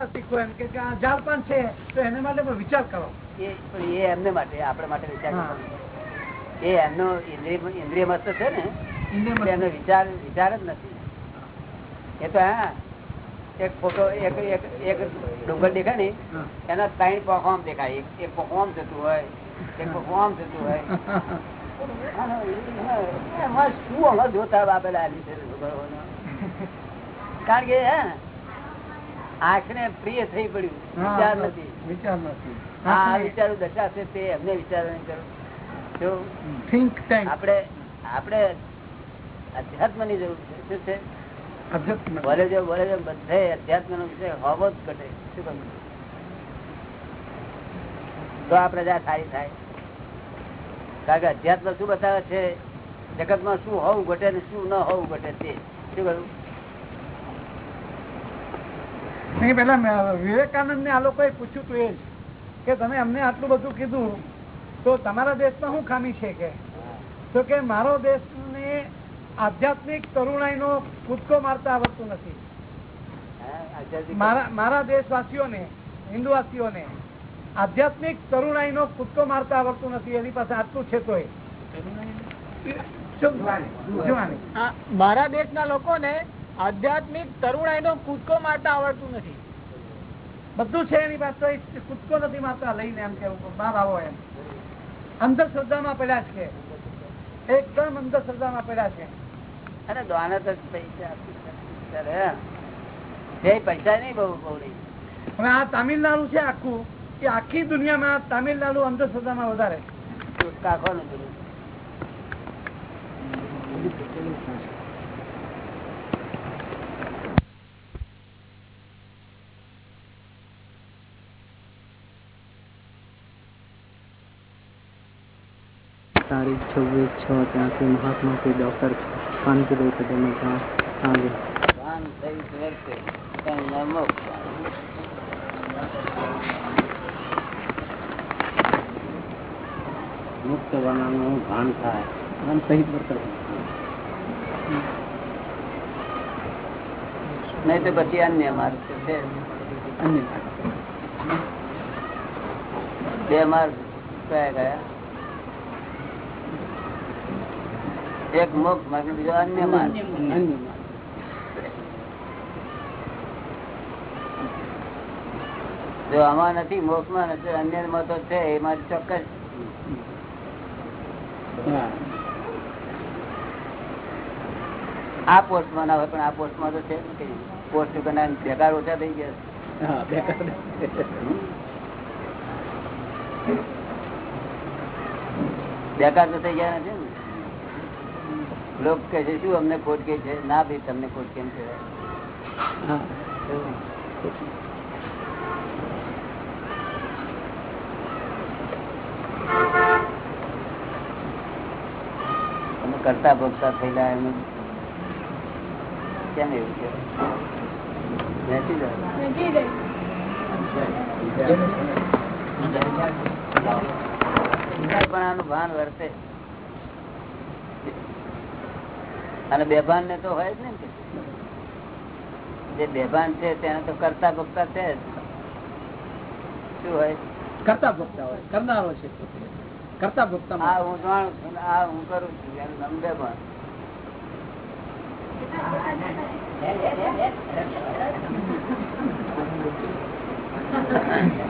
શીખો એમ કે આ છે તો એને માટે પણ વિચાર કરો. એ એમને માટે આપણા માટે વિચાર હા. એ એમનો ઇન્દ્રિય ઇન્દ્રિય મસ્ત છે ને એમનો વિચાર વિચાર જ નથી. એ તો હા એક ફોટો એક એક એક ડુંગર દેખાય ને એના ત્રણ પહોમ દેખાય. એક પહોમ થતું હોય એક પહોમ થતું હોય. શું હમણાં જોતા ભગવાનો. કારણ કે હે આંખ ને પ્રિય થઈ પડ્યું. વિચાર નથી. વિચાર નથી. આ વિચારું દશા છે તે એમને વિચાર નહીં કરો જો થિંક ટેન્ક આપણે આપણે અધ્યાત્મની જરૂર છે. શું છે? અધ્યાત્મ. બોલે જો બોલે જો બધે અધ્યાત્મ વિષય હોવો જ ઘટે. શું કહ્યું તો આ પ્રજા સારી થાય. કારણ કે અધ્યાત્મ શું બતાવે છે? જગતમાં શું હોવું ઘટે ને શું ન હોવું ઘટે તે. શું કહ્યું? નહીં પેલા વિવેકાનંદ ને આ લોકોએ પૂછ્યું તું એ જ કે તમે અમને આટલું બધું કીધું તો તમારા દેશમાં શું ખામી છે કે? તો કે મારો દેશ ને આધ્યાત્મિક તરુણાઈ નો કૂદકો મારતા આવડતું નથી. મારા મારા દેશવાસીઓને હિન્દુવાસીઓને આધ્યાત્મિક તરુણાઈ નો કૂદકો મારતા આવડતું નથી એની પાસે આટલું છે. આ મારા દેશના લોકોને આધ્યાત્મિક તરુણાઈ નો કૂદકો મારતા આવડતું નથી. બધું છે એની પાસે કૂદકો નથી મારતા લઈને એમ કેવું બહાર આવો એમ. અંધશ્રદ્ધામાં પડ્યા છે. એકદમ અંધશ્રદ્ધામાં પડ્યા છે. અરે દ્વાના તો પૈસા આપી પૈસા નહીં બહુ બહુ હવે આ તામિલનાડુ છે આખું. કે આખી દુનિયામાં તામિલનાડુ અંધશ્રદ્ધામાં વધારે કાખવાનું બધું તારીખ છવ્વીસ છ ત્યાંથી મહાત્માથી ડૉક્ટર કાનપુર એકેડેમી ત્યાં સાંજે ભાન થયું વર્તે કંઈ ન મોક્ષ. મુક્ત વર્ણનું ભાન થાય મન સહિત વર્તન નહીં તો પછી અન્ય માર્ગ છે અન્ય બે માર્ગ કયા કયા એક મોક્ષ માર્ગ બીજો અન્ય માર્ગ. જો આમાં નથી મોક્ષમાં નથી અન્યમાં તો છે મારી ચોક્કસ. આ પોસ્ટમાં ના હોય પણ આ પોસ્ટમાં તો છે પોસ્ટ બેકાર ઓછા થઈ ગયા બેકાર તો થઈ ગયા નથી ને? લોક કહે છે શું અમને ખોટ કે છે? ના ભાઈ તમને ખોટ કેમ છે તમે કરતા ભોગતા થયેલા એમ. કેમ એવું છે? પણ આનું ભાન વર્તે. અને બેભાન ને તો હોય જ ને જે બેભાન છે તેને તો કરતા ભોગતા છે. શું હોય? કરતા ભોગતા હોય. કરનારો છે કરતા ભોગતા હા હું જાણું છું આ હું કરું છું એમ નામ બેભાન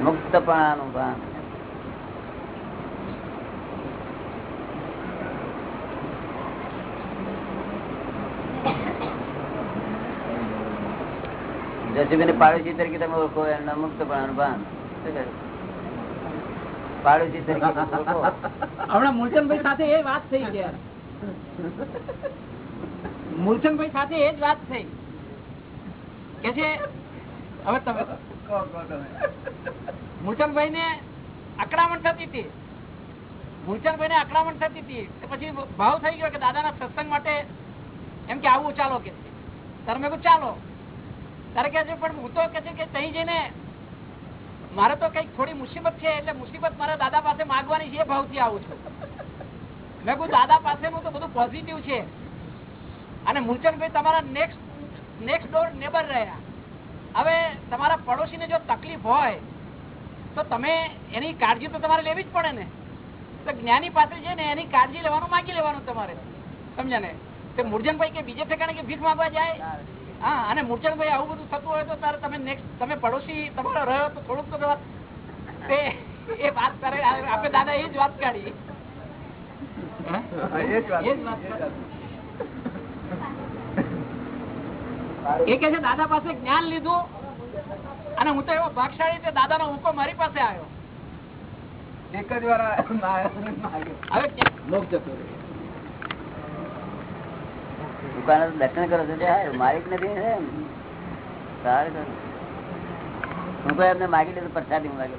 મુક્તપણાનું ભાન. જસુભાઈ પાડોશી તરીકે તમે ઓળખો, એમના મુક્તપણાનું ભાન શું પાડોશી તરીકે હમણાં મૂલચંદભાઈ સાથે એ વાત થઈ છે. મૂલચંદભાઈ સાથે એ જ વાત થઈ. કે છે, હવે તમે મૂલચંદભાઈ ને અકડામણ થતી હતી. મૂલચંદભાઈ ને અકડામણ થતી હતી. પછી ભાવ થઈ ગયો કે દાદાના સત્સંગ માટે એમ કે આવું ચાલો કે. તમે ચાલો. મારે તો કંઈક થોડી મુસીબત છે એટલે મુસીબત મારા દાદા પાસે માગવાની છે એ ભાવથી આવું છું. મેં કહું દાદા પાસેનું તો બધું પોઝિટિવ છે. અને મૂલચંદભાઈ તમારા નેક્સ્ટ નેક્સ્ટ ડોર નેબર રહ્યા. હવે તમારા પડોશીને જો તકલીફ હોય, તો તમે એની કાળજી તો તમારે લેવી જ પડે ને. તો જ્ઞાની પાસે છે ને એની કાળજી લેવાનું, માગી લેવાનું તમારે. સમજ્યા ને? તે મુરજનભાઈ કે બીજે ઠેકાણે કે ભીખ માગવા જાય? હા અને મૂર્છનભાઈ આવું બધું થતું હોય તો તારે તમે નેક્સ્ટ તમે પડોશી તમારો રહ્યો તો થોડુંક તો તે એ વાત કરે આપણે દાદા એ જ વાત કાઢી એ કે છે દાદા પાસે જ્ઞાન લીધું અને હું તો એવો ભાગશાળી છે દાદા નો હુકો મારી પાસે આવ્યો એક જ વાર. હવે દુકાને દર્શન કરો છો. માલિક નથી. સારું હું કોઈ એમને માગી લીધું પ્રસાદી માગી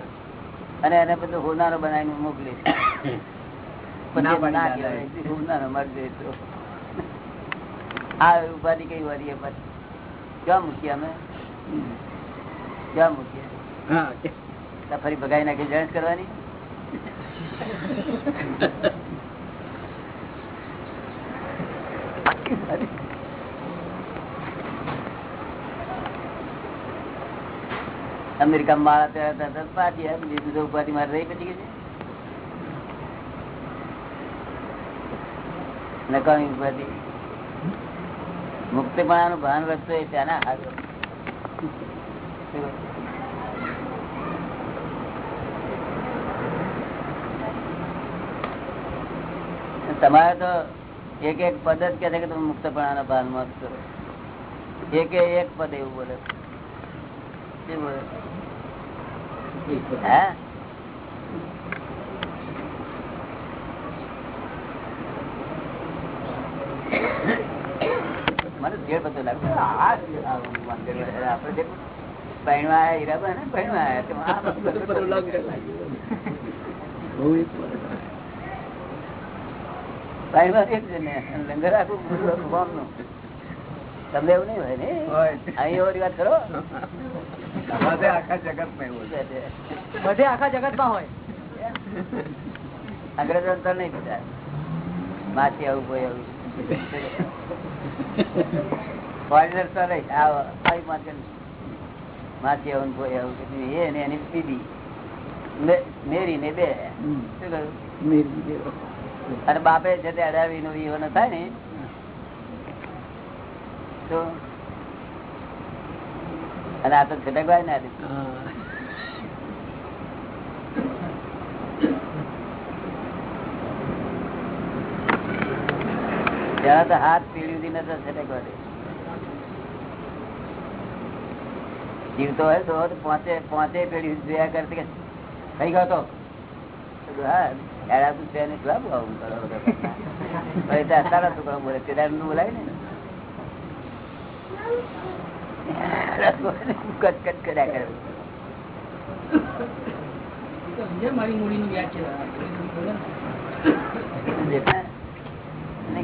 અને એને બધું હોનારો બનાવીને મોકલીશ હોનારો આ ઉપાધિ કઈ વારી ક્યાં મૂકીએ અમે? ક્યાં મૂકીએ? હા, ફરી ભગાઈ નાખી જાણ કરવાની? અમેરિકા મારા ઉપાધિ મારે રહી પછી નકામી ઉપાધિ? મુક્તપણાનું ભાન વધતું હોય ત્યાંના હારું તમારે તો એક એક પદ જ કે છે કે તમે મુક્તપણાના ભાન મત કરો એક એક પદ એવું બોલે શું બોલે મને ઘેર બધું લાગે પૈણવા હીરાબા ને પૈણવા પૈણવા લંગર આખું તમને એવું નહીં હોય ને? અહીં વાત કરો. બધે આખા જગતમાં એવું બધે આખા જગતમાં હોય. અંગ્રેજો નહીં બધા. માછી આવું કોઈ આવું. ફોરેનર તો નહીં. આવી માથે માછી આવું કોઈ આવું. કીધું. એ ને એની દીદી મેરી ને બે. શું કહ્યું? અને બાપે છે તે અડાવી નો વિવાહ ન થાય ને. તો અને આ તો છટકવાય ને આદિ. તો હાથ પીળી નથી છટકવા દે. જીવતો હોય તો પાંચે પાંચે પેઢી જોયા કરતી કે થઈ ગયો તો? બોલાય ને? કર્યા કરે.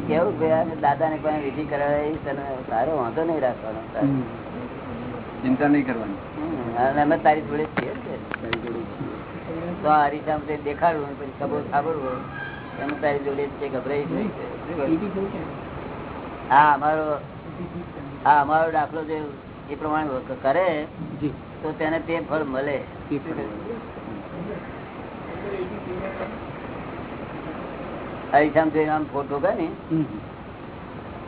કેવું દાદા ને કોઈ વિધિ કરાવી તારો વાંધો નહીં રાખવાનો. ચિંતા નહીં કરવાની. અમે તારી જોડે છીએ તો આ રીતે આમ દેખાડવું પછી ખબર હોય. એમ તારી જોડે છે ગભરાઈ છે. હા અમારો હા અમારો દાખલો જે એ પ્રમાણે કરે તો તેને તે ફળ મળે. હરીસામ જોઈને આમ ફોટો કહે ને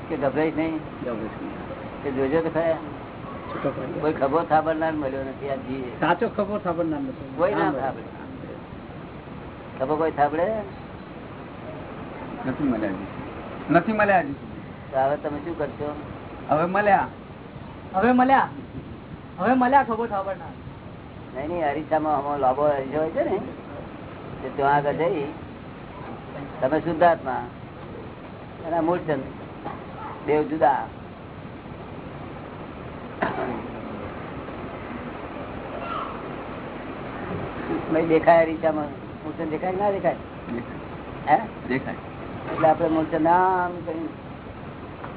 કે ગભરાઈશ નહીં. કે જોજો તો ખરા. કોઈ ખબર થાબડનાર મળ્યો નથી આ જી સાચો ખબર થાબડનાર નથી. કોઈ ના થાબડે. ખબર કોઈ થાબડે? નથી મળ્યા નથી મળ્યા હજી તો હવે તમે શું કરશો? હવે મળ્યા. હવે મળ્યા? હવે મળ્યા ખબર ખબર ના? નહીં નહીં હરીસામાં લાંબો અરીસો હોય છે ને તે ત્યાં આગળ જઈ તમે શુદ્ધાત્મા. અને મૂળચંદ દેવ જુદા. દેખાય હરીસામાં મૂળચંદ દેખાય ના દેખાય? હે? દેખાય. એટલે આપડે મૂળચંદ નામ કરી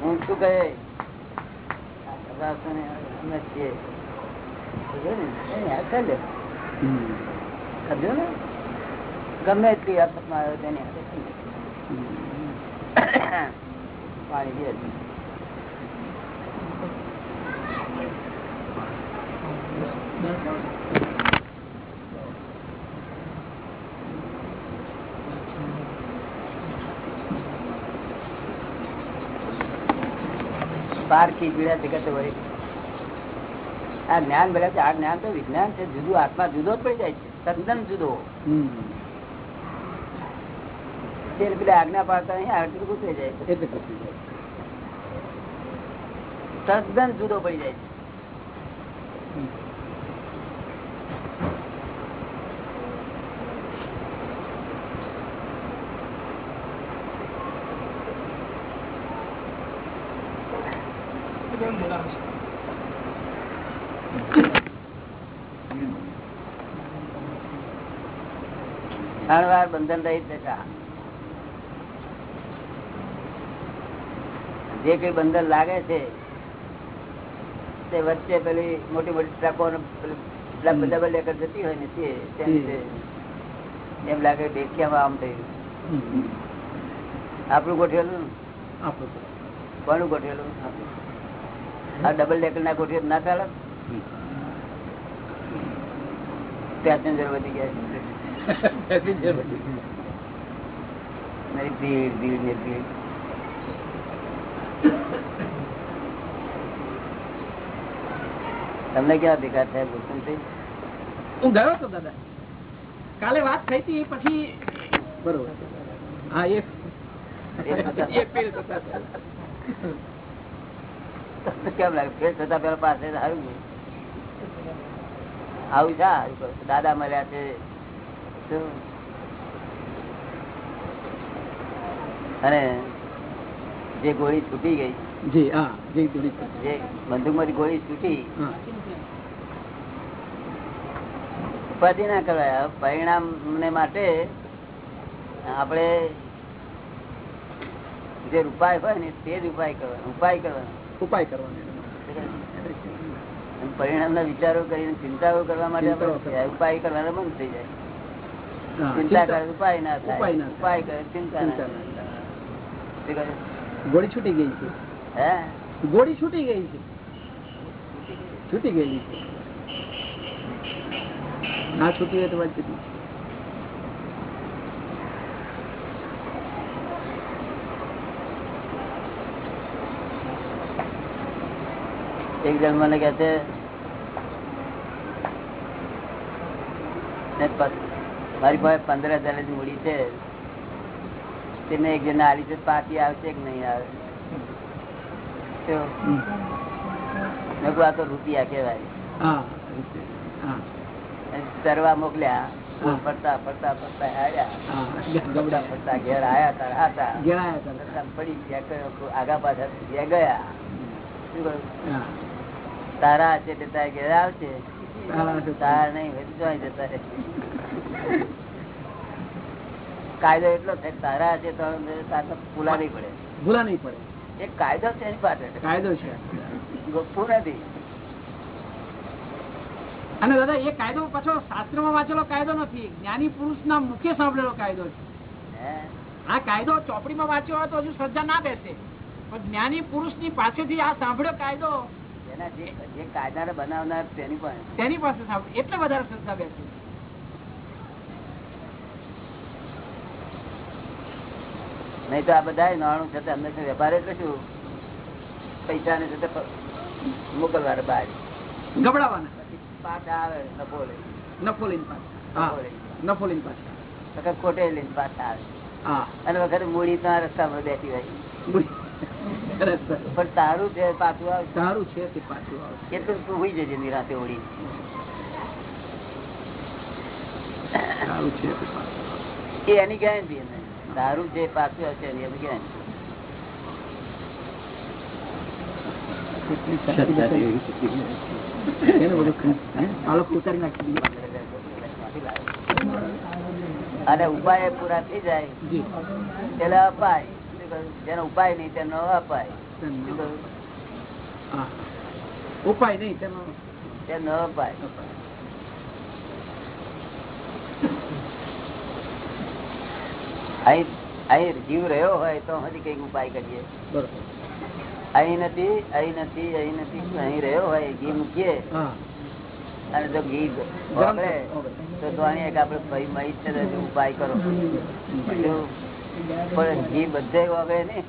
હું શું કહે? સમજ્યો ને? ગમે એટલી આફતમાં આવ્યો તેની પાણી લે. દે પીડા જગત વળી. આ જ્ઞાન છે આ જ્ઞાન તો વિજ્ઞાન છે જુદું આત્મા જુદો જ પડી જાય છે તદ્દન જુદો. તે પેલા આજ્ઞા પાડતા અહીં આરતી ગુસાઈ જાય છે. એટલે પછી જાય. તદ્દન જુદો પડી જાય છે. અણવાર બંધન રહી દશા જે કઈ બંધન લાગે છે તે વચ્ચે પેલી મોટી મોટી ટ્રકો ડબલ ડેકર જતી હોય ને તે એમ લાગે ડેકિયામાં આમ થયું આપણું ગોઠવેલું. કોનું ગોઠવેલું? આ ડબલ ડેકર ના ગોઠવે ના ચાલે? પેસેન્જર વધી ગયા છે. Passenger બધી. મારી ભીડ ભીડ ને ભીડ તમને ક્યાં ભેગા થાય ભૂષણભાઈ? હું ગયો હતો દાદા કાલે વાત થઈ હતી પછી બરોબર હા એ એ પેલ થતા હતા. તમને કેમ લાગે ફેર થતા પેલા પાસે આવ્યું ને? આવું છે આ? દાદા મળ્યા છે શું? અને જે ગોળી છૂટી ગઈ જી હા જી ગોળી છૂટી ઉપાધિ ના કરાય. પરિણામ ને માટે આપણે જે ઉપાય હોય ને તે જ ઉપાય કરવાનો ઉપાય કરવાનો. ઉપાય કરવાનો. પરિણામ ના વિચારો કરીને ચિંતાઓ કરવા માટે ઉપાય કરવાનો બંધ થઈ જાય. ચિંતા. કરે ઉપાય ના થાય. ઉપાય કરે ચિંતા ના? ગોળી છૂટી ગઈ છે. હે? ગોળી છૂટી ગઈ છે. છૂટી ગયેલી છે. ના છૂટી હોય તો વાત જુદી એક જણ મને કે છે મારી પાસે પંદર હજારની મૂડી છે. તેને એક જણા આલી છે પાછી આવશે કે નહીં આવે? તો હમ. મેં કહ્યું, આ તો રૂપિયા કહેવાય. હા રીતે. હા. અને તરવા મોકલ્યા. ફરતા ફરતા ફરતા આવ્યા. ફરતા ઘેર આયા તાર હતા પડી ગયા આગા પાછા ગયા ગયા. શું કહ્યું? તારા છે તે તારા ઘેર આવશે? તારા નહીં જતા. કાયદો એટલો છે તારા છે તો ભૂલા નહીં પડે. ભૂલા નહીં પડે. એ કાયદો છે એની પાસે. કાયદો છે. ગપ્પુ નથી. અને દાદા એ કાયદો પાછો શાસ્ત્રમાં વાંચેલો કાયદો નથી. જ્ઞાની પુરુષ ના મુખ્ય સાંભળેલો કાયદો છે? આ કાયદો ચોપડી માં વાંચ્યો હોય તો હજુ શ્રદ્ધા ના બેસે. પણ જ્ઞાની પુરુષની પાસેથી આ સાંભળ્યો કાયદો એના જે કાયદાને બનાવનાર તેની પાસે. તેની પાસે સાંભળ્યો. એટલે વધારે શ્રદ્ધા બેસે. નહીં તો આ બધા નાણું છે તે અમને વેપાર એટલે શું પૈસા ને છે તે મોકલવાના બહાર. ગબડાવાના પાછા આવે નફો લઈ નફો લઈને પાછા. નફો લઈ લઈને પાછા. વખત ખોટે લઈને પાછા આવે. અને વખત મૂડી ત્યાં રસ્તામાં બેઠી હોય. પણ તારું છે પાછું આવે. સારું છે તે પાછું આવશે એટલું તું હોઈ જજે નિરાતે ઓળી. તે એ એની ગેરંટી તારું જે પાછું હશે એની દીધી. અને ઉપાય પૂરા થઈ જાય. પેલા અપાય. જેનો ઉપાય નહીં તેનો અપાય. ઉપાય નહીં તેનો તેનો અપાય. અહીં અહીં જીવ રહ્યો હોય તો હજી કંઈક ઉપાય કરીએ. અહીં નથી અહીં નથી અહીં નથી અહીં રહ્યો હોય ઘી મૂકીએ. અને જો ઘી ઓગળે. તો ધોની એક આપડે ભાઈ મહી છે ઉપાય કરો. પણ ઘી બધે ઓગળે નહીં.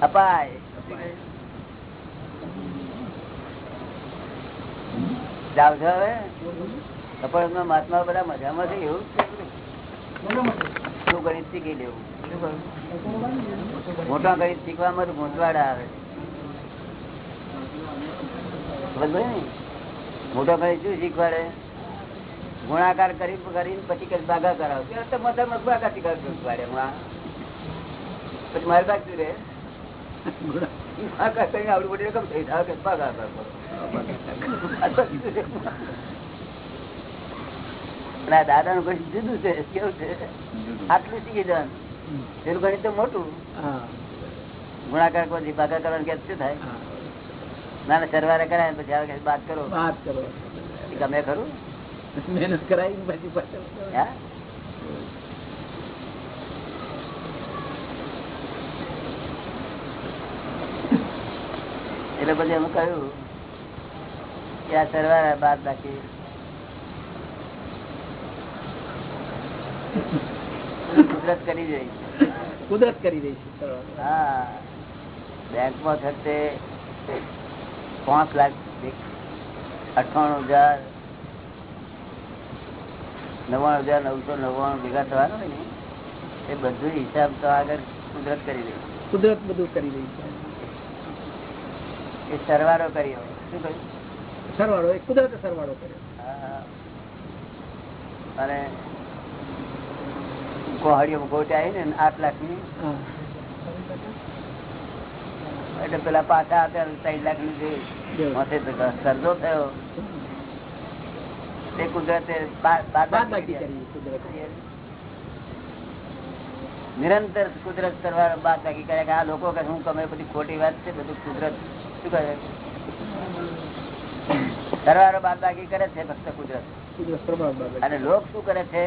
અપાય. જાવ છો હવે મહાત્મા બધા મજામાં થઈ એવું. શું ગણિત શીખી લેવું મોટા ગૂંચવાડા આવે પડી? મોટો ગણિત શું શીખવાડે? ગુણાકાર કરી કરીને પછી કઈ ભાગા કરાવ. તો ભાગા શીખવાડે પછી મારી ભાગ શું રે ભાગા કરીને આવડું મોટી રકમ થઈ ભાગા કરો અને આ દાદા નું ગણિત જુદું છે? કેવું છે? આટલું શીખી જવાનું. પેલું ગણિત તો મોટું. ગુણાકાર પછી ભાગા કરવાનું કે શું થાય? ના ના સરવારે કરાય પછી આવે વાત કરો. વાત કરો. ગમે ખરું. મહેનત કરાવી પછી પાછળ એટલે પછી અમે કહ્યું કે આ સરવાળા બાદ બાકી. કુદરત કરી દઈ કુદરત કરી દઈ છે હા. બેંકમાં ખર્ચે પાંચ લાખ અઠાણું હજાર નવ્વાણું હજાર નવસો નવ્વાણું ભેગા થવાના હોય ને એ બધું હિસાબ તો આગળ કુદરત કરી દઈ કુદરત બધું કરી દઈ છે. એ સરવાળો કર્યો. શું કહ્યું? સરવાળો એ કુદરતે સરવાળો કર્યો. હા. અને કોહડીઓ ગોટ આવી ને આઠ લાખની. એટલે પેલા પાછા હતા ત્રણ લાખની માથે સરજો થયો. તે કુદરતે નિરંતર કુદરત કરવા બાદ બાકી કરે કે આ લોકો કે હું કમે બધી ખોટી વાત છે બધું કુદરત શું કરે? સરવારો બાદ બાકી કરે છે ફક્ત કુદરત. અને લોક શું કરે છે?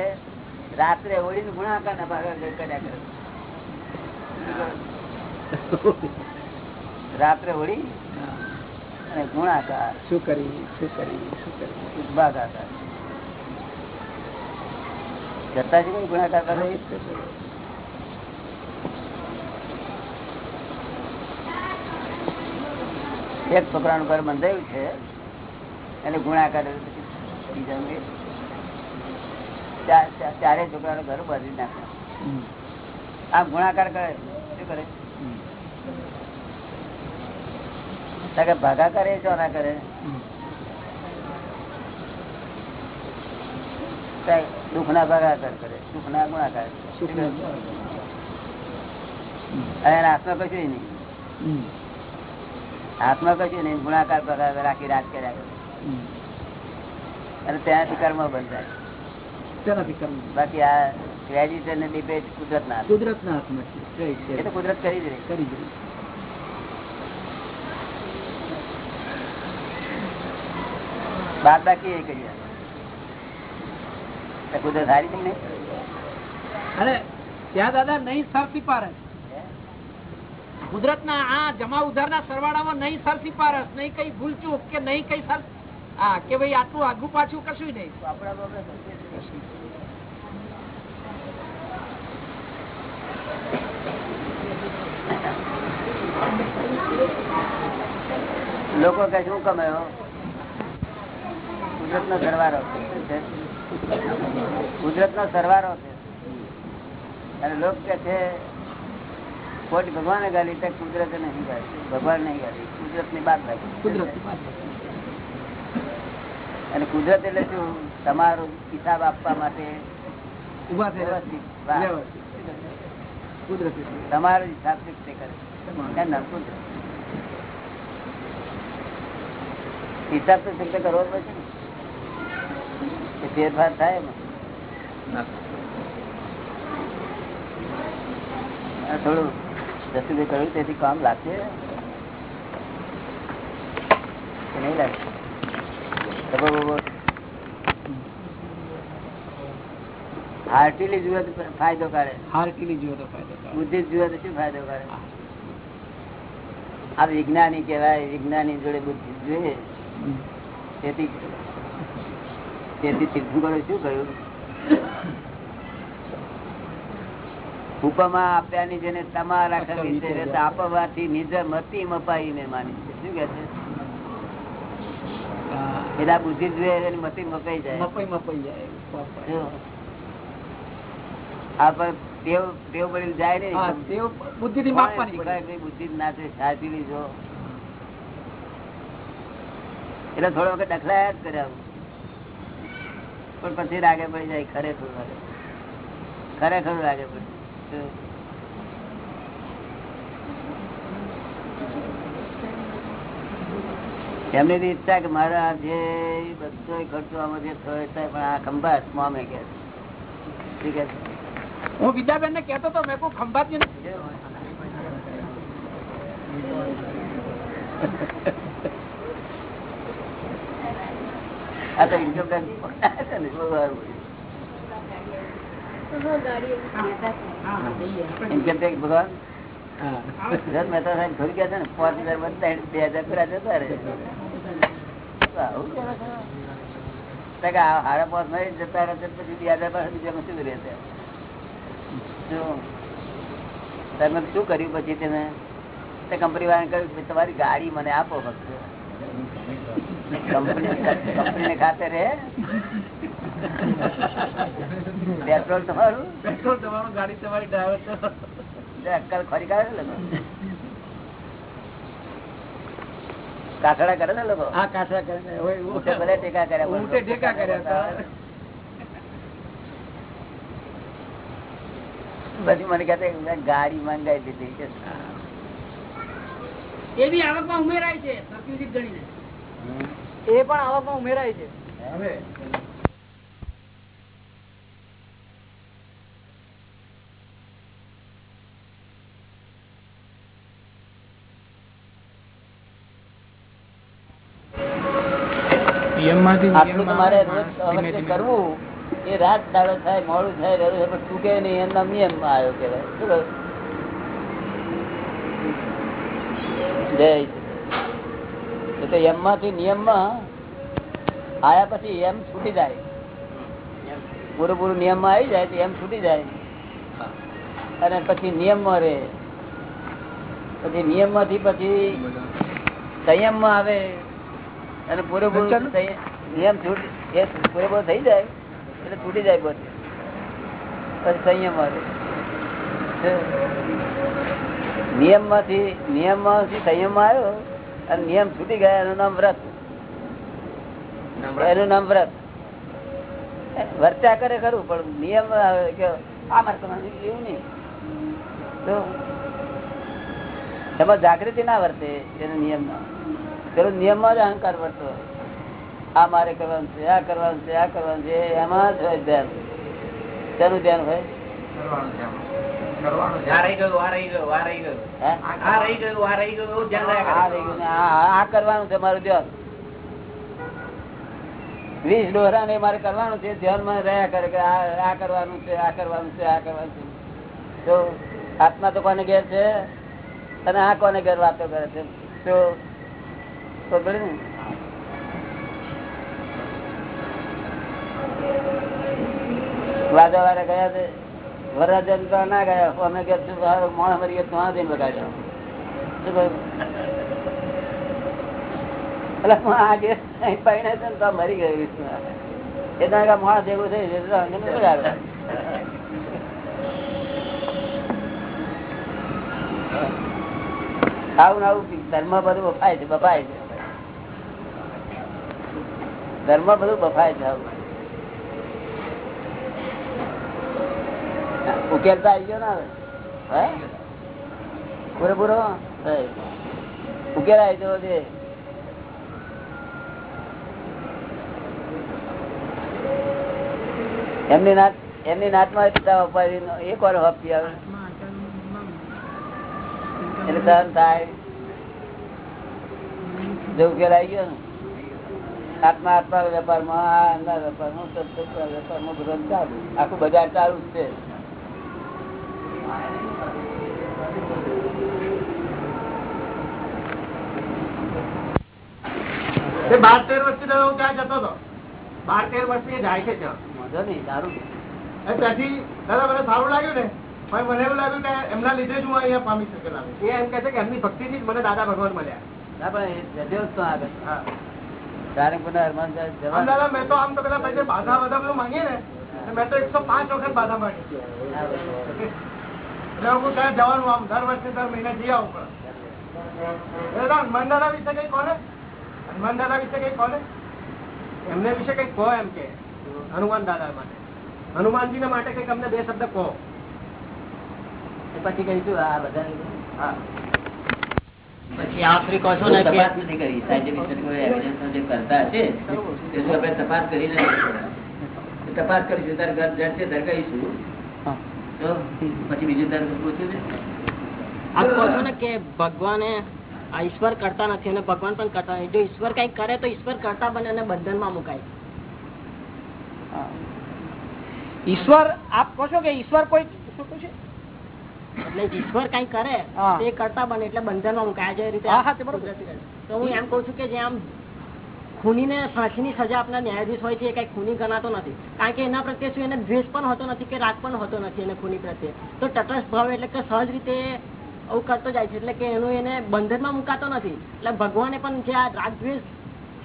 રાત્રે ઓળીને ગુણાકાર ના ભાગ કર્યા કરે. રાત્રે ઓળી અને ગુણાકાર. શું કરી શું કરી શું કરી? ભાગાકાર જતા છે કોઈ ગુણાકાર કરે? એક છોકરાનું ઘર બંધાયું છે. એને ગુણાકાર ચા- ચારે છોકરા ઘર બાંધી નાખે. આમ ગુણાકાર કરે. શું કરે? ભાગા કરે શું ના કરે. દુઃખ ના ભાગાકાર કરે. સુખ ના ગુણાકાર? અને હાથમાં કશું નહીં. હાથમાં કશું નહીં. ગુણાકાર ભાગાકાર રાખી રાત કર્યા કરે અને ત્યાંથી કર્મ બંધાય. તેનાથી કરવું બાકી આ ક્રેડિટ અને ડિબેટ કુદરત ના કુદરતના હાથમાં છે. એ તો કુદરત કરી જ કરી દઈ બાદ બાકી એ કરી કુદરત હારી છે ને ત્યાં દાદા નહીં સરસી પારસ. કુદરતના આ જમા ઉધાર ના સરવાળામાં નહીં સરસી પારસ. નહીં કઈ ભૂલચૂક કે નહીં કઈ સર હા કે ભાઈ આટલું આગુ પાછું કશું નહીં. આપણા બાબા સંકેત છે. લોકો કે શું કમાયો કુદરત નો સરવારો છે. કુદરત નો સરવારો છે. અને લોક કે છે ખોટ ભગવાને ગાલી તે કુદરત નહીં ગાલી ભગવાન નહીં ગાલી કુદરતની બાદ લાગી કુદરત અને કુદરત એટલે શું? તમારો હિસાબ આપવા માટે ઊભા થયેલા. કુદરતી તમારો હિસાબ તે કરે. હિસાબ ફિક્સ કરવો પડશે ને. ફેરફાર થાય એમાં. થોડું જસુભાઈ કહ્યું તેથી કામ લાગશે. કે નહીં લાગે ખબર બબર હાર્ટીલી જુએ તો ફાયદો કરે હાર્ટીલી જુએ તો ફાયદો. બુદ્ધિ જુએ તો શું ફાયદો કરે આ વિજ્ઞાની કહેવાય વિજ્ઞાની જોડે બુદ્ધિ જોઈએ. તેથી તેથી તીર્થંકરે શું કહ્યું? ઉપમા આપ્યાની જેને તમારા છે આપવાથી નિજ મતી મપાઈ ને માની છે. શું કે છે? એના બુદ્ધિ જોઈએ મતી મપાઈ જાય. મપાઈ મપાઈ જાય. એટલે થોડો વખત દખલાયા જ કર્યા પણ પછી રાગે પડી જાય ખરેખર ખરેખર રાગે પડી એમની ઈચ્છા કે મારા જે બધો ખર્ચો આમાં જે થયો પણ આ ખંભાત મામે કે. ઠીક છે? હું વિદ્યાબેન ને કેતો તો મેં કોઈ ખંભાતી નથી આ તો ઇન્કમ ટેક્સ પકડાય છે ને બહુ સારું. ઇન્કમ ટેક્સ ભગવાન જન મહેતા સાહેબ ઘર ગયા છે ને પાંચ હજાર બધા બે હજાર કર્યા જતા રહે તો આવું કરે છે? તો કે આ હારા પાંચ નહીં જતા રહે છે પછી બે હજાર પાસે બીજામાં શું રહે છે જો. તમે શું કર્યું પછી તમે તે કંપની વાળાને કહ્યું કે તમારી ગાડી મને આપો ફક્ત. કંપની ખાતે રે પેટ્રોલ તમારું? પેટ્રોલ તમારું ગાડી તમારી ડ્રાઈવર અક્કલ ખરી કાઢે લોકો. કાસડા કરે ને લોકો? હા કાસા કરે ટેકા કર્યા ટેકા કર્યા પછી મને કહેતા ગાડી મંગાવી દીધી કે એ બી આવકમાં ઉમેરાય છે ગણીને. એ પણ આવકમાં ઉમેરાય છે. હવે? આટલું તમારે રોજ અવશ્ય કરવું. એ રાત દાડો થાય મોડું થાય રહ્યું પણ ચૂકે નહીં એમના નિયમ આવ્યો કેવાય શું કહ્યું? જય તો એમ માંથી નિયમમાં આયા પછી એમ છૂટી જાય. પૂરું પૂરું નિયમમાં આવી જાય તો એમ છૂટી જાય. અને પછી નિયમમાં રહે. પછી નિયમમાંથી પછી સંયમમાં આવે. અને પૂરેપૂરું નિયમ છૂટ એ પૂરેપૂરો થઈ જાય. એટલે તૂટી જાય બધું. પછી સંયમ આવે. નિયમમાંથી નિયમમાંથી સંયમ આવ્યો અને નિયમ છૂટી ગયા એનું નામ વ્રત. એનું નામ વ્રત. વર્ત્યા કરે ખરું પણ નિયમ આવે કે આ મારે એવું નહીં. તો એમાં જાગૃતિ ના વર્તે એનો નિયમ ના. પેલો નિયમમાં જ અહંકાર વર્તો. હોય. આ મારે કરવાનું છે આ કરવાનું છે આ કરવાનું છે એમાં જ હોય ધ્યાન. તેનું ધ્યાન હોય? ધ્યાન ધ્યાન. વીસ ડોહરા ને મારે કરવાનું છે ધ્યાનમાં રહ્યા કરે કે આ આ કરવાનું છે આ કરવાનું છે આ કરવાનું છે. તો આત્મા તો કોને ઘેર છે? અને આ કોને ઘેર વાતો કરે છે? તો તો ને. વાદા વાળા ગયા છે. વરરાજન ના ગયા. અમે કે મોણ મરી ગયા ત્યાં દિન બગાડ્યા શું કહ્યું? આવું ધર્મ બધું બફાય છે બફાય છે. ધર્મ બધું બફાય છે આવું. ઉકેલ તો આવી ગયો ને હવે? પૂરેપૂરો. ઉકેલ આવી જવો છે એમની નાત એમની નાતમાં પિતા અપાવી એક વાર હપી આવે. એટલે સહન થાય. જો ઉકેલ આવી ગયો ને આત્મા આત્મા વેપારમાં આ અંદા વેપારમાં વેપારમાં બધું ચાલુ. આખું બજાર ચાલુ જ છે. બાર તેર વર્ષથી હું ત્યાં જતો હતો? બાર તેર વર્ષથી જાય છે ત્યાં. વાંધો સારું ત્યાંથી દાદા મને સારું લાગ્યું ને પણ મને એવું લાગ્યું કે એમના લીધે જ હું અહીંયા પામી શકેલા એ એમ કે છે કે એમની ભક્તિથી જ મને દાદા ભગવાન મળ્યા. મેં તો આમ તો પેલા પૈસે બાધા બધા બધું માંગીએ ને મેં તો એકસો પાંચ વખત બાધા માંગી એટલે ત્યાં જવાનું આમ દર વર્ષે દર મહિને જઈ આવું પડે દાદા વિશે કઈ કોને હનુમાન વિશે કઈ કોને એમને વિશે કંઈક કહો એમ કે હનુમાન દાદા માટે. હનુમાનજી માટે કંઈક અમને બે શબ્દ કહો. પછી કહીશું આ બધા હા. પછી આખરી કહો છો ને કે તપાસ નથી કરી. સાયન્ટિફિક કોઈ જે કરતા હશે તે આપણે તપાસ કરીને તપાસ કરીશું. તારે ઘર જશે ત્યારે કહીશું. તો પછી બીજું તારે પૂછ્યું છે? આપ કહો છો ને કે ભગવાને આ ઈશ્વર કરતા નથી અને ભગવાન પણ કરતા નથી. જો ઈશ્વર કઈ કરે તો ઈશ્વર કરતા બને અને બંધનમાં મુકાય. ઈશ્વર આપ કહો છો કે ઈશ્વર કોઈ શું છે? એટલે ઈશ્વર કઈ કરે તે કરતા બને એટલે બંધનમાં મુકાય. આ જે રીતે. તો હું એમ કઉ છું કે જે આમ ખૂનીને ફાંસીની સજા આપનાર ન્યાયાધીશ હોય છે એ કઈ ખૂની ગણાતો નથી. કારણ કે એના પ્રત્યે શું એને દ્વેષ પણ હોતો નથી કે રાગ પણ હોતો નથી એને ખૂની પ્રત્યે. તો તટસ્થ ભાવ એટલે કે સહજ રીતે આવું કરતો જાય છે એટલે કે એનું એને બંધનમાં મુકાતો નથી. એટલે ભગવાને પણ જે આ રાગ દ્વેષ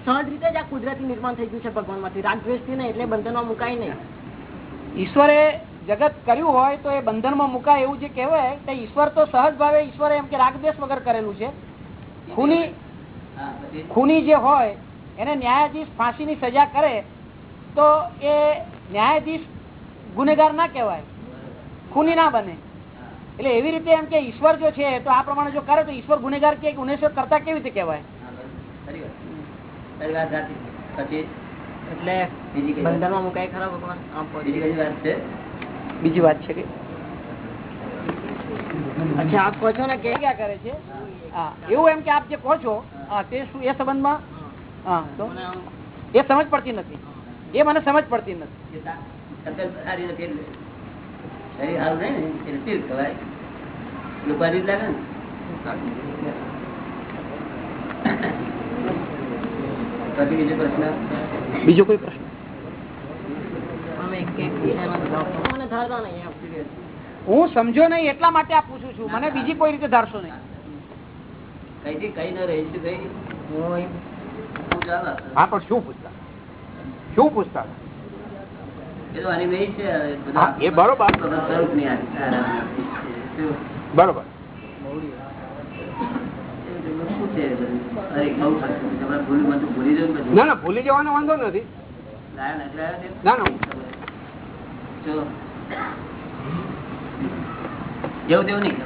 સહજ રીતે જ આ કુદરતી નિર્માણ થઈ ગયું છે ભગવાનમાંથી. રાગ દ્વેષથી નહીં એટલે બંધનમાં મુકાય નહીં. ઈશ્વરે જગત કર્યું હોય તો એ બંધનમાં મુકાય એવું જે કહેવાય કે ઈશ્વર તો સહજ ભાવે ઈશ્વરે એમ કે રાગદ્વેષ વગર કરેલું છે. ખૂની ખૂની જે હોય એને ન્યાયાધીશ ફાંસીની સજા કરે તો એ ન્યાયાધીશ ગુનેગાર ના કહેવાય. ખૂની ના બને. એટલે એવી રીતે એમ કે ઈશ્વર જો છે તો આ પ્રમાણે જો કરે તો ઈશ્વર ગુનેગાર કે ગુનેશ્વર કરતા કેવી રીતે કહેવાય? બીજી વાત? છો. બીજી કઈ વાત છે? બીજી વાત કે? અચ્છા આપ કહો છો ને કે ક્યાં કરે છે? હા એવું એમ કે આપ જે કહો છો હા, તે શું એ સંબંધમાં એ સમજ પડતી નથી. એ મને સમજ પડતી નથી. બીજો કોઈ પ્રશ્ન. હું સમજો નહીં એટલા માટે આ પૂછું છું. મને બીજી કોઈ રીતે ધારશો નહીં. કઈ કઈ ન રહીશું કઈ હું પણ શું પૂછતા? શું પૂછતા? એ બરોબર. બરોબર. ના ના ભૂલી જવાનો વાંધો નથી. ના ના. જેવું તેવું નહીં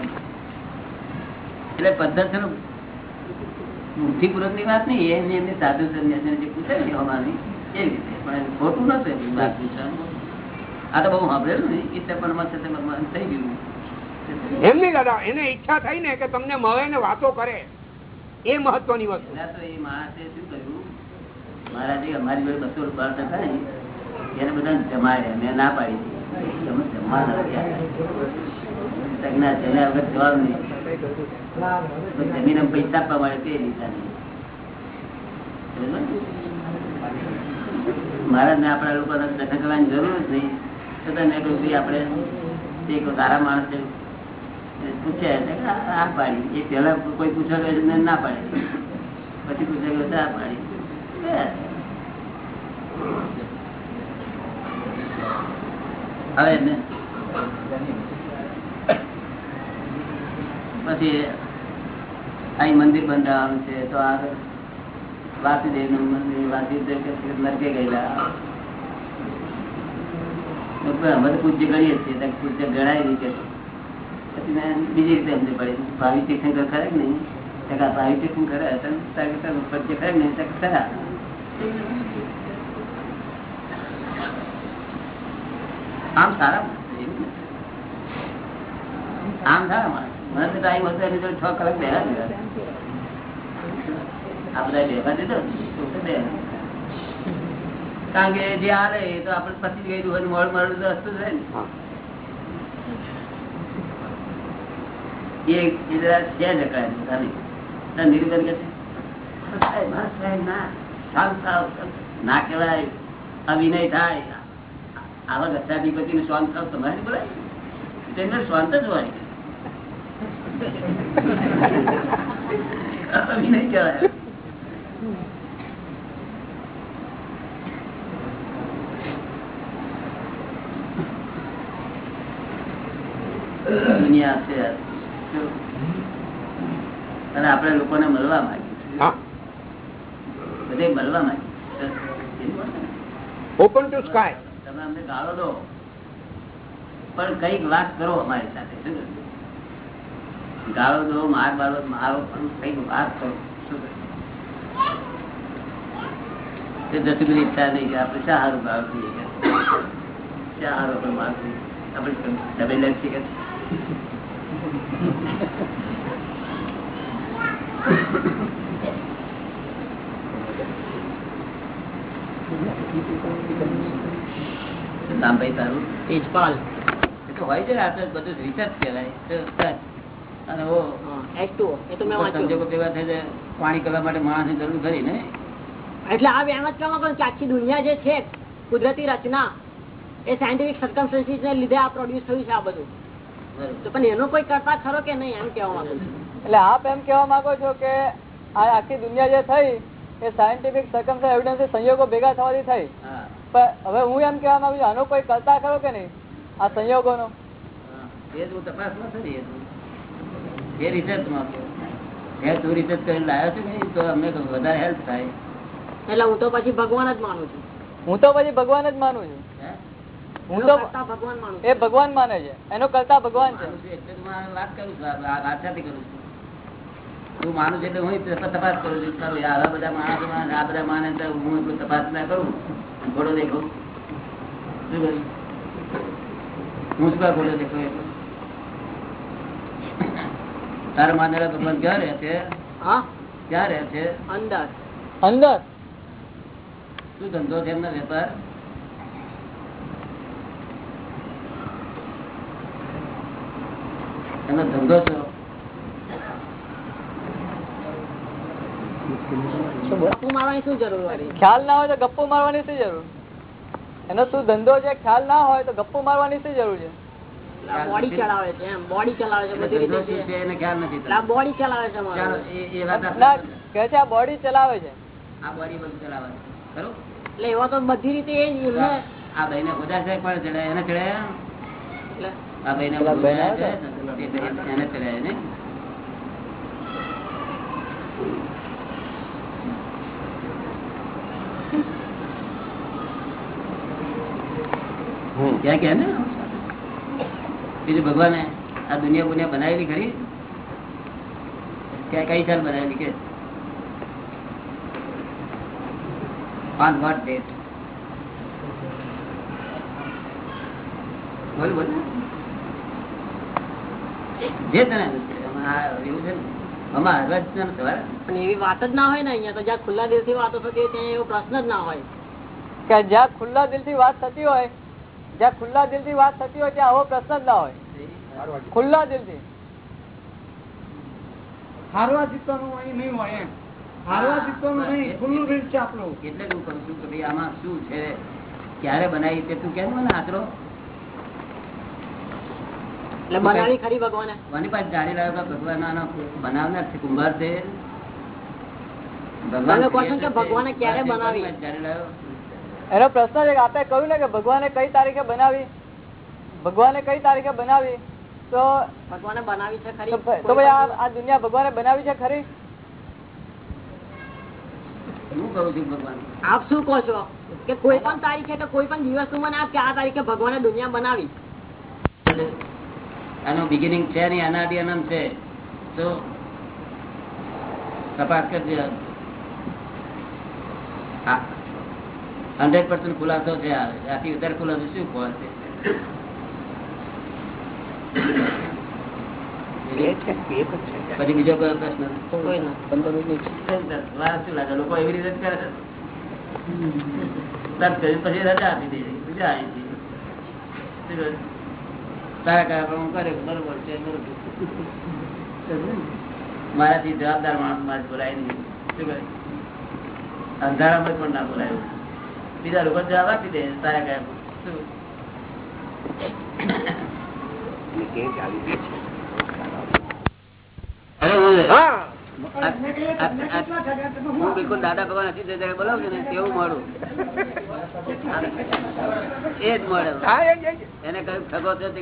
એટલે પદ્ધતિ બુદ્ધિપૂર્વકની વાત નહીં એમની એમની સાધુ સંન્યાસી જે પૂછે ને અમારી એ રીતે. પણ ખોટું નથી વાત પૂછવાનું આ તો બહુ સાંભળેલું નહીં પણ છે તે થઈ ગયું. એમ નહીં દાદા એને ઈચ્છા થઈ ને કે તમને મળે ને વાતો કરે. એ મહત્વની વસ્તુ. તો એ માણસે શું કર્યું? મારા જે અમારી જોડે બસો બાળક હતા ને એને બધા જમાડ્યા. મેં ના પાડી. તમે જમવા નથી. જમ્યા વગર જવાનું નહીં. જમીને પૈસા આપવા મળે તે નહીં. સમજ્યો ને? આપણા લોકો ધટકવાની જરૂર જ નહીં. છતાં મેં કહ્યું આપણે એક સારા માણસ છે પૂછે આ આ પાડી. એ પેલા કોઈ પૂછવા ગયો ના પાડે. પછી પૂછે ગયો આ પાડી? હવે એને પછી અહીં મંદિર બંધાવવાનું છે, તો આ વાસુદેવનું મંદિર, વાસુદેવ નરકે ગયેલા. અમે તો પૂજ્ય ગણીએ છીએ પૂજ્ય ગણાય નહીં કે પછી મેં બીજી રીતે સમજ પડી. ભાવિ તીર્થંકર ખરે કે નહીં? આ ભાવિ તીર્થંકર પૂજ્ય ખરે નહીં? તો ખરા? આમ સારા એવું નથી. આમ થાય મને તો ટાઈમ હતો એની છ કલાક બેહા દીધા. દીધો. કારણ કે જે હાલે એ તો આપણે પછી જ ગયેલું હોય મળ મળેલું તો હસતું રહે ને. એ જરા છે સાહેબ, હા, સાહેબ, ના કહેવાય. અભિનય થાય. આવા ગચ્છાધિપતિ નું શાંત થાવ તમારે બોલાય? તેમને શાંત જ હોય. નહીં કહેવાય દુનિયા છે અને આપણે લોકોને મળવા માંગીએ બધે મળવા માંગીએ તમે અમને ગાળો દો પણ કંઈક વાત કરો અમારી સાથે, શું? ગાળો દો માર બાળો મારો પણ કંઈક વાત કરો તે જસુબીની ઈચ્છા નહીં કે આપણે શા હારું ગાળો દઈએ કે? શા હારું આપણે માર આપણે ડબે લેન્સી કે નામ ભાઈ તારું? તેજપાલ. એ તો હોય છે આપણે બધું રિસર્ચ કહેવાય. અને ઓ સંજોગો ભેગા થઈ જાય પાણી કરવા માટે માણસની જરૂર ખરી ને? એટલે આ વ્યવસ્થામાં કે આખી દુનિયા જે છે કુદરતી રચના એ સાયન્ટિફિક સર્કમસ્ટન્સીસ ને લીધે આ પ્રોડ્યુસ થયું છે આ બધું. તો પણ એનો કોઈ કરતા ખરો કે નહીં એમ કહેવા માંગુ છું. એટલે આપ એમ કહેવા માંગો છો કે આ આખી દુનિયા જે થઈ એ સાયન્ટિફિક સર્કમ એવિડન્સ સંયોગો ભેગા થવાથી થઈ. પણ હવે હું એમ કહેવા માંગુ છું આનો કોઈ કરતા ખરો કે નહીં આ સંયોગોનો. એ જ હું તપાસમાં ખરી એ રિસર્ચમાં રિસર્ચમાં તું રિસર્ચ કરીને લાવ્યો છે ને તો અમને વધારે હેલ્પ થાય. એટલે હું તો પછી ભગવાન જ માનું છું. હું તો પછી ભગવાન જ માનું છું. હું? તો ભગવાન માનું એ ભગવાન માને છે. એનો કરતા ભગવાન છે. એટલે હું વાત કરું છું આ- આ વાત સાથે કરું છું. તું માનું છે એટલે હું તપ- તપાસ કરું છું. ખરું આવા બધા માણસો માને, આ બધા માને તો હું એટલું તપાસ ના કરું. ઘોડો દેખો. શું કરું હું શું ઘોડો દેખો એટલો તારા માનેલા ભગવાન ક્યાં રહે છે? હા? ક્યાં રહે છે? અંદર. અંદર? શું ધંધો છે એમના વેપાર? એનો ધંધો છો ગપ્પુ મારવાની શું જરૂર ખ્યાલ ના હોય તો ગપ્પુ મારવાની શું જરૂર? એનો શું ધંધો છે? ખ્યાલ ના હોય તો ગપ્પુ મારવાની શું જરૂર છે? બોડી ચલાવે છે એમ. બોડી ચલાવે છે બધી રીતે એને ખ્યાલ નથી બોડી ચલાવે છે ચાલો મારું એ એ વાત ના આપણે કહે છે આ બોડી ચલાવે છે. આ બોડી બધું ચલાવે છે. ખરું? એટલે એવા તો બધી રીતે એ જ એમને. આ ભાઈ ને છે કોણ ચડાય એને ચડાયા આ ભાઈ ને પેલા ભાઈ આવ્યા એને. ચડાયા ને ક્યાં ક્યાં ને? બીજું ભગવાને આ દુનિયા બુનિયા બનાવેલી ખરી? ક્યાં કઈ સાલ બનાવેલી કે? on what date. બોલ બોલ. જે તને એવું છે ને? એવી વાત જ ના હોય ને અહીંયા તો જ્યાં ખુલ્લા દિલથી વાતો થતી હોય ત્યાં એવો પ્રશ્ન જ ના હોય. કે જ્યાં ખુલ્લા દિલથી વાત થતી હોય જ્યાં ખુલ્લા દિલથી વાત થતી હોય ત્યાં આવો પ્રશ્ન જ ના હોય. ખુલ્લા દિલથી. હારવા જીતવાનું અહીં નહીં હોય એમ. હારવા જીતવાનું નહીં ખુલ્લું દિલ છે આપણું. એટલે હું કહું છું કે ભાઈ આમાં શું છે? ક્યારે બનાવી તે તું કેમ મને આતરો બનાવી ખરી ભગવાને. પાસે જાણી લાવ્યો ભગવાન બનાવનાર છે કુંભાર છે. ભગવાને ક્યારે બનાવી? જાણી લાવ્યો એનો પ્રશ્ન છે કે આપે કહ્યું ને કે ભગવાને કઈ તારીખે બનાવી? ભગવાને કઈ તારીખે બનાવી? તો ભગવાને બનાવી છે ખરી. તો ભાઈ આ આ દુનિયા ભગવાને બનાવી છે ખરી? હું કહું છું ભગવાન? આપ શું કહો છો? કે કોઈ પણ તારીખે કે કોઈ પણ દિવસનું મને આપ કે આ તારીખે ભગવાને દુનિયા બનાવી. આનું બિગિનિંગ છે નહીં અનાદિ અનંત છે. તો તપાસ કરજો. હા. હંડ્રેડ પર્સન્ટ ખુલાસો છે આથી વધારે ખુલાસો શું કહો છે? પછી બીજો કયો પ્રશ્ન? લોકો એવી રીતે જ કરે છે? પછી રજા આપી દે બીજા આવી કહે? તારા કયા પ્રમાણે કરે બરોબર છે બરોબર. મારાથી જવાબદાર માણસ મારે બોલાય નહીં. શું અંધારામાં પણ ના બોલાય બીજા લોકો જવાબ આપી દે છે અરે હું- બિલકુલ દાદા ભગવાન હતી જયારે બોલાવજો ને તેવું મળું. એ જ મળે. એને કયું ઠગો છે તે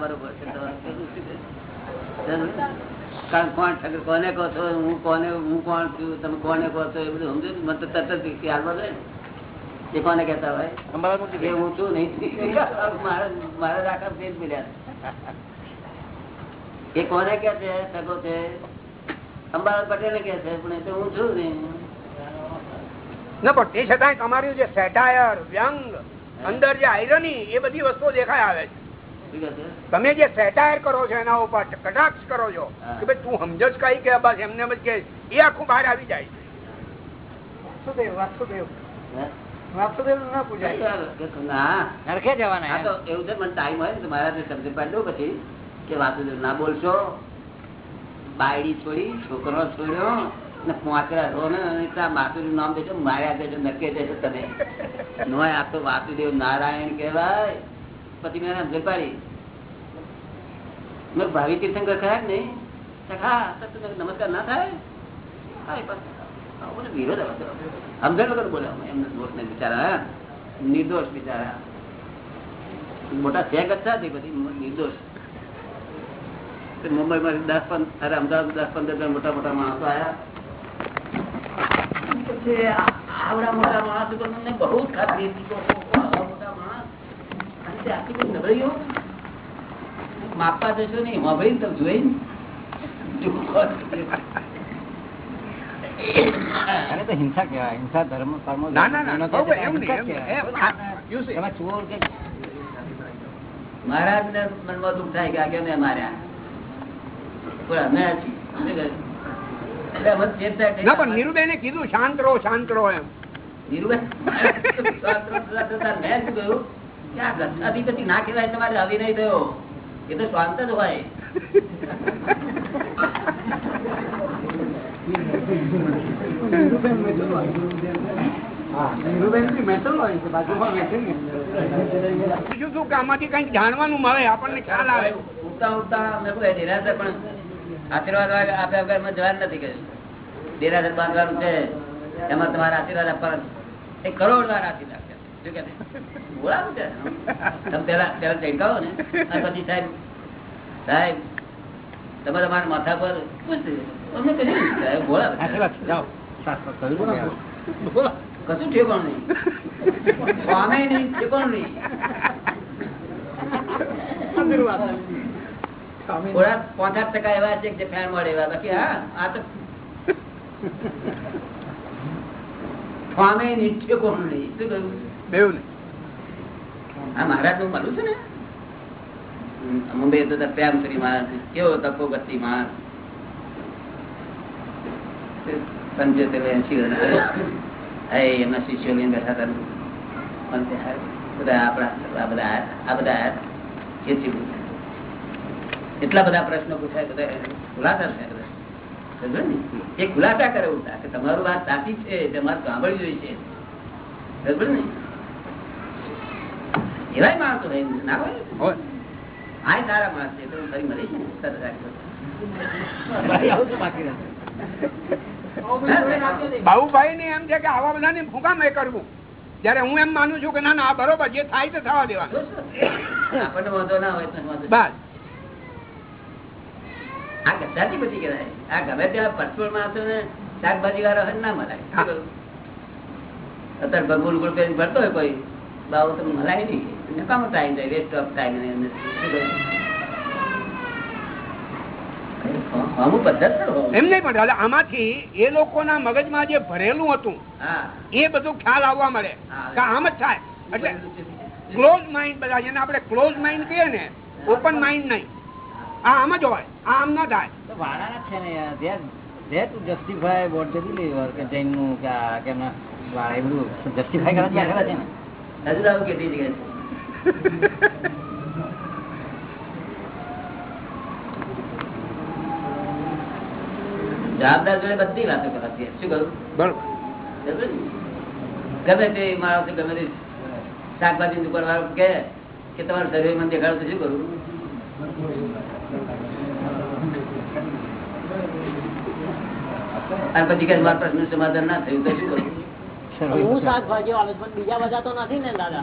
બરોબર છે? કારણ કોણ ઠગ કોને કહો છો? હું કોને હું કોણ છું? તમે કોને કહો છો? એ બધું સમજો મત તરત જ ખ્યાલ વધે ને. એ કોને કેતા હોય એ હું છું નહીં. મારા મારા રાખા તે જ મળ્યા એ કોને કે છે? સગો છે. અંબાલાલ પટેલ કે છે પણ એ તો હું છું ને ના પણ તે છતાં તમારું જે સેટાયર વ્યંગ અંદર જે આયરની એ બધી વસ્તુઓ દેખાય આવે છે. તમે જે સેટાયર કરો છો એના ઉપર કટાક્ષ કરો છો કે ભાઈ તું સમજ જ કઈ કે બસ એમને એમ કે એ આખું બહાર આવી જાય છે. વાસુદેવ? વાસુદેવ ના ને. સમજ વાસુદેવ બોલશો. બાયડી છોડી છોકરો છોડ્યો ને પોંચરા રહો ને અને નામ દેજો માર્યા દેજો નક્કી દેજો તમે. નોય આ તો વાસુદેવ નારાયણ કહેવાય. પછી મેં પાડી. મેં ભાવિ તીર્થંકર ખરા તો તમે નમસ્કાર ના થાય? વિરોધ સમજણ જ દસ પંદર અમદાવાદ દસ પંદર જણ મોટા મોટા માણસો આવ્યા આવડા મોટા માણસ બહુ જ ખાતરી આટલી બધી નબળીઓ? માપવા જશો નહીં મોબાઈલ તો જોઈ અરે તો હિંસા કહેવાય. હિંસા ધર્મ કર્મ ના ના ના બહુ એમ નહીં, એમ નહીં. એમ, આ, you see. એમાં ચોર કે મહારાજ ને મનમાં દુઃખ થાય કે આ મેં માર્યા? પણ અમે નથી નીરુબેને કીધું શાંત રહો શાંત રહો એમ. નીરુબેન, મેં શું કહ્યું? કે આ ગદ્દાથી પછી ના કહેવાય તમારે અભિનય થયો. એ તો શાંત જ હોય. બીજું શું કે આમાંથી આશીર્વાદ આપ્યા વગર મેં જવાનું નથી છે, એમાં તમારા આશીર્વાદ આપવાના. એક કરોડ વાર તમે તમારા માથા પર પૂછ અમને કશું બોલો. ઠેકાણ નહીં. સ્વામે નહીં ઠેકાણ નહીં. થોડા પાંચ ટકા એવા છે કે જે ફેર મળે એવા. બાકી હા આ તો સ્વામી ની ઠેકાણ નહીં. શું કહ્યું? બેવ આ મહારાજનું મળ્યું છે ને? મુંબઈ તો તો પ્રેમ કરી માણસ કેવો તપોગતિ માણસ. પંચોતેર એસી વર્ષ એમના શિષ્યો લઈને બેઠા હતા. પણ બધા આપણા આ બધા આ બધા આયા એટલા બધા પ્રશ્નો પૂછાય બધા ખુલાસા થાય? એ ખુલાસા કરે ઉલટા કે તમારું વાત સાચી છે તમારે સાંભળવી જોઈએ છે બરોબર ને? એવાય માણસો ના હોય. આ સારા માણસ છે તો ફરી મળી છે ને સરસ રાખજો. બાકી બાબુભાઈ ને એમ છે કે આવા બધાને હું કામ એ કરવું. જયારે હું એમ માનું છું કે ના ના બરોબર જે થાય તે થવા દેવાનું. ના બસ. આ ગદ્દાથી બચી કહેવાય આ ગમે ત્યાં પરચોળ માણસો ને શાકભાજી વાળા ના મલાય. અત્યારે ભગવાન ગુળ ભરતો હોય કોઈ. બાબુ તો મલાય નહીં. નકામો ટાઈમ જાય વેસ્ટ ઓફ ટાઈમ અમુક પદ્ધત છે હો. એમ નહીં પણ દાદા આમાંથી એ લોકોના મગજમાં જે ભરેલું હતું એ બધું ખ્યાલ આવવા મળે. કે આમ જ થાય. એટલે ક્લોઝ માઇન્ડ બધા જેને આપણે ક્લોઝ માઇન્ડ કહીએ ને ઓપન માઇન્ડ નહીં. આ આમ જ હોય આ આમ ના થાય. તો છે ને વોટ ધ બિલીવર કે કે કે એમના વાળા એ બધું કરવા જ છે ને? હજુ આવું કેટલી જગ્યાએ. જવાબદાર જોડે બધી વાતો કરવાથી શું કરું બરોબર. ગમે તે માણસ ગમે તે શાકભાજી દુકાન વાળો કે કે તમારું શરીર મને દેખાડો તો શું કરું? અને પછી કઈ મારા પ્રશ્ન સમાધાન ના થયું તો શું કરું? હું શાકભાજી વાળો પણ બીજા બધા તો નથી ને દાદા.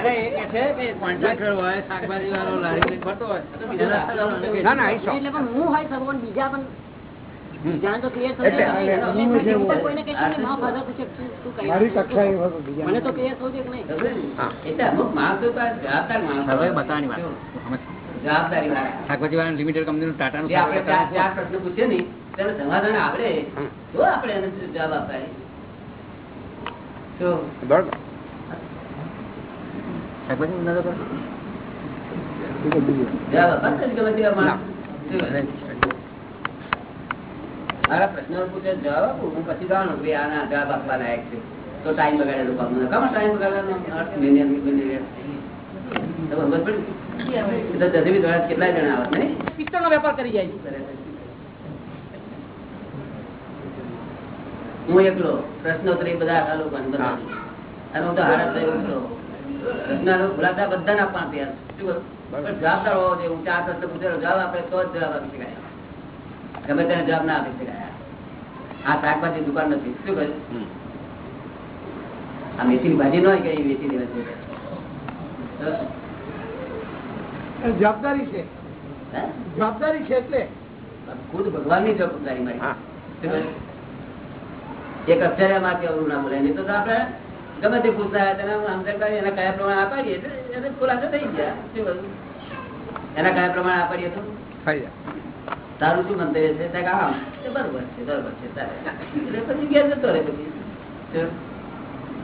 અરે એ કે છે કે કોન્ટ્રાક્ટર હોય શાકભાજી વાળો લારી લઈને ફરતો હોય ના ના એટલે પણ હું હોય પણ બીજા પણ ને. ને, નહીં. જવાબદાર શાકભાજી લિમિટેડ આપણે ચાર ચાર પ્રશ્ન પૂછ્યો ને તેનું સમાધાન આવડે તો આપણે એને જવાબ અપાય? જવાબ પૂછે જવાબ આપું હું પછી જાણું કે આના જવાબ આપવા લાયક છે. તો ટાઈમ બગાડેલો કામ કમાં ટાઈમ બગાડવાનો? અર્થ દ્વારા કેટલા જણા આવે પિત્તળ નો વેપાર કરી જાય. છે હું એકલો. પ્રશ્નોત્તરી બધા આખા લોકો અને બધા. અને હું. તો હારા થયો એકલો પ્રશ્નનો ખુલાસા બધાને આપવા તૈયાર શું પણ જવાબદાર હોવો જોઈએ. હું ચાર પ્રશ્ન પૂછેલો. જવાબ આપે તો જ જવાબ આપી શકાય. ગમે તેને જવાબ ના આપી શકાય. આ શાકભાજી દુકાન નથી. શું કહ્યું? આ મેથીની ભાજી ન હોય કે એ વેચી દેવા જવાબદારી છે. હે? જવાબદારી છે એટલે. ખુદ ભગવાનની જવાબદારી મારી? એક અક્ષરે માં અવરું ના બોલાય નહીં તો આપડે આપણે ગમે તે પૂછતા તેને સમજણ કરી એના કયા પ્રમાણે આપાડીએ એને ખુલાસો થઈ ગયા શું બધું એના કયા પ્રમાણે આપાડીએ તો? તારું શું મંતવ્ય છે? ત્યાં આમ બરોબર છે બરોબર છે એટલે પછી ગયા જતો રહે પછી.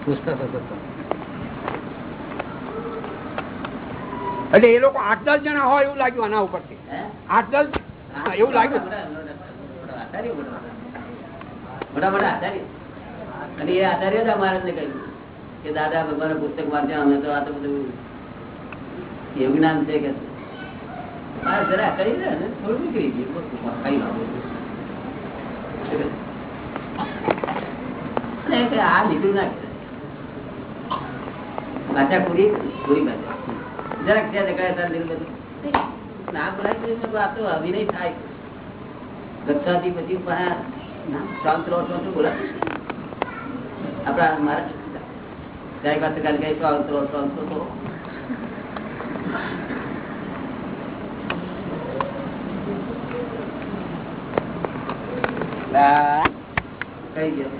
પૂછતા એટલે એ લોકો આઠ દસ જણા હોય એવું લાગ્યું આના ઉપરથી. હે? આઠ દસ? એવું લાગ્યું. મોટા મોટા આચાર્ય અને એ આચાર્ય જ અમારે જ કહ્યું કે દાદા ભગવાન પુસ્તક વાંચ્યા અમે તો આ તો બધું એવું જ્ઞાન છે કે જરા કરી ને ના ના ત્યાં બધું? ના બોલાય તો આ તો અભિનય થાય. ગચ્છાથી પછી ના, શાંત રહો બોલાતું છે. મારા જાય પાસે કાલે કઈ શાંત રહો શાંત રહો તો કઈ ગયો?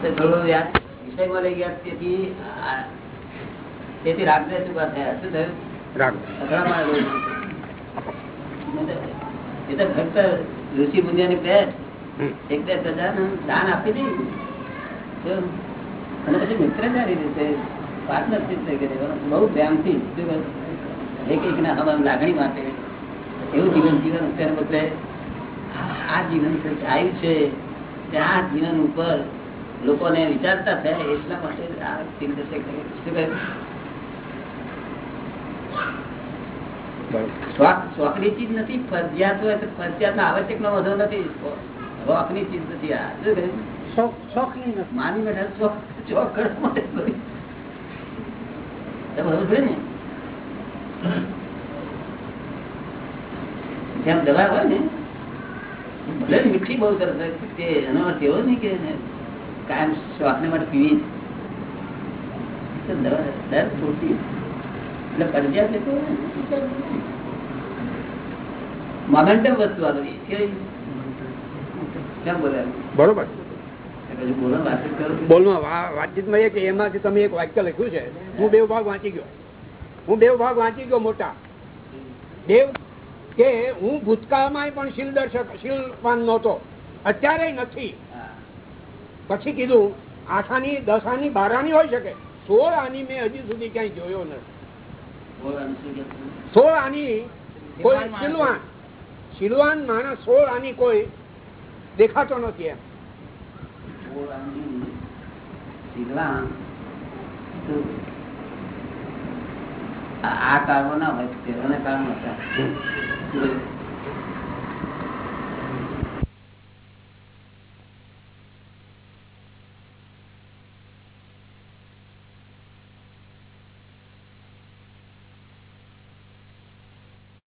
તો થોડું યાદ વિષયમાં લઈ ગયા તેથી તેથી રાગદ્વેષ ઊભા થયા? શું થયું? રાગ અથડામણ. એ તો ફક્ત ઋષિ મુનિયાની પેટ. એક બે પ્રજાનું દાન આપી દે. અને પછી મિત્રચારી રીતે પાર્ટનરશીપ ગઈ. બહુ પ્રેમથી એક એક ના હવા લાગણી માટે એવું જીવન જીવન અત્યારે બદલે આ- જીવન આવ્યું છે. આ જીવન ઉપર લોકોને વિચારતા થયા એટલા માટે આ તીર્થે કર્યું. શું કહ્યું બરોબર શોખ શોખની ચીજ નથી ફરજિયાત હોય તો ફરજિયાત આવશ્યક નો વધુ નથી શોખની ચીજ નથી આ. શું કહ્યું શોખ શોખની નથી. માની બેઠા શોખ શોખ કરવા માટે કર્યું. તમે સમજ પડી ને? જેમ દવા હોય ને ભલે મીઠી બહુ સરસ તે એનો અર્થ એવો નહીં કે કાયમ શ્વાસને માટે પીવી દવા દર પૂરતી એટલે ફરજિયાત મોમેન્ટમ વસ્તુ બરોબર. બોલમાં વાતચીતમાં એ કે એમાંથી તમે એક વાક્ય લખ્યું છે. હું બે ભાગ વાંચી ગયો. હું બે ભાગ વાંચી ગયો મોટા. દેવ કે હું ભૂતકાળમાં પણ શીલ દર્શક શીલવાન નહોતો. અત્યારે નથી. પછી કીધું આઠાની દસાની બારાની હોઈ શકે. સોળ આની મેં હજી સુધી ક્યાંય જોયો નથી? સોળ આની કોઈ શીલવાન. શીલવાન માણસ સોળ આની કોઈ દેખાતો નથી એમ. આ કારણો ના હોય કારણો હતા.